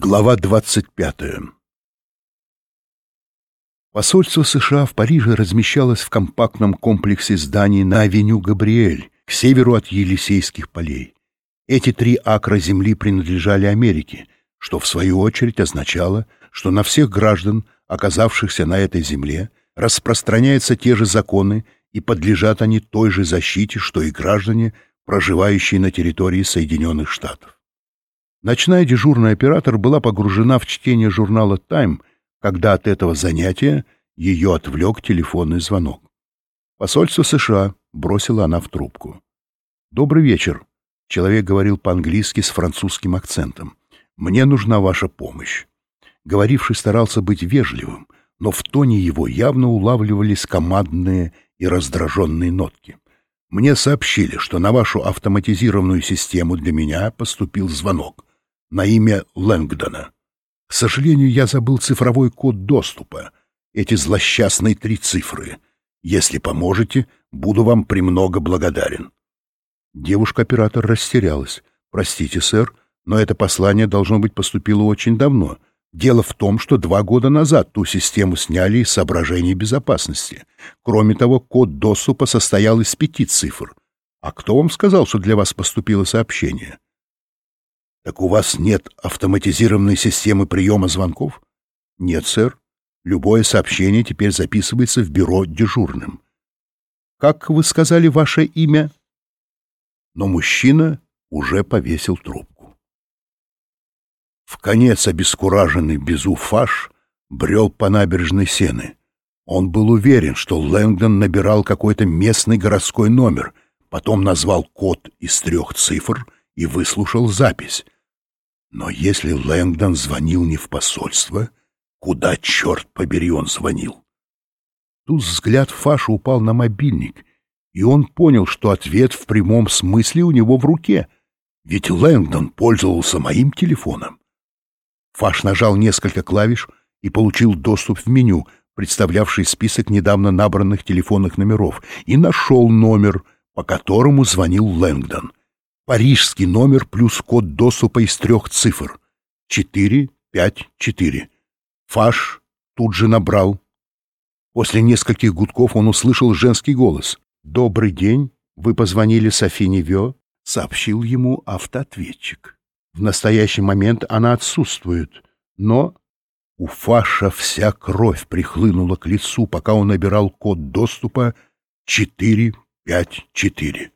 Глава 25. Посольство США в Париже размещалось в компактном комплексе зданий на авеню Габриэль, к северу от Елисейских полей. Эти три акра земли принадлежали Америке, что в свою очередь означало, что на всех граждан, оказавшихся на этой земле, распространяются те же законы и подлежат они той же защите, что и граждане, проживающие на территории Соединенных Штатов. Ночная дежурная оператор была погружена в чтение журнала «Тайм», когда от этого занятия ее отвлек телефонный звонок. «Посольство США», — бросила она в трубку. «Добрый вечер», — человек говорил по-английски с французским акцентом. «Мне нужна ваша помощь». Говоривший старался быть вежливым, но в тоне его явно улавливались командные и раздраженные нотки. «Мне сообщили, что на вашу автоматизированную систему для меня поступил звонок на имя Лэнгдона. К сожалению, я забыл цифровой код доступа, эти злосчастные три цифры. Если поможете, буду вам премного благодарен. Девушка-оператор растерялась. «Простите, сэр, но это послание, должно быть, поступило очень давно. Дело в том, что два года назад ту систему сняли из соображений безопасности. Кроме того, код доступа состоял из пяти цифр. А кто вам сказал, что для вас поступило сообщение?» Так у вас нет автоматизированной системы приема звонков? Нет, сэр. Любое сообщение теперь записывается в бюро дежурным. Как вы сказали ваше имя? Но мужчина уже повесил трубку. В конец обескураженный Безу Фаш брел по набережной Сены. Он был уверен, что Лэнгдон набирал какой-то местный городской номер, потом назвал код из трех цифр и выслушал запись — но если Лэнгдон звонил не в посольство, куда, черт побери, он звонил? Тут взгляд Фаша упал на мобильник, и он понял, что ответ в прямом смысле у него в руке, ведь Лэнгдон пользовался моим телефоном. Фаш нажал несколько клавиш и получил доступ в меню, представлявший список недавно набранных телефонных номеров, и нашел номер, по которому звонил Лэнгдон. Парижский номер плюс код доступа из трех цифр. 454. Фаш тут же набрал. После нескольких гудков он услышал женский голос. «Добрый день, вы позвонили Софи Невё», — сообщил ему автоответчик. В настоящий момент она отсутствует, но у Фаша вся кровь прихлынула к лицу, пока он набирал код доступа 454.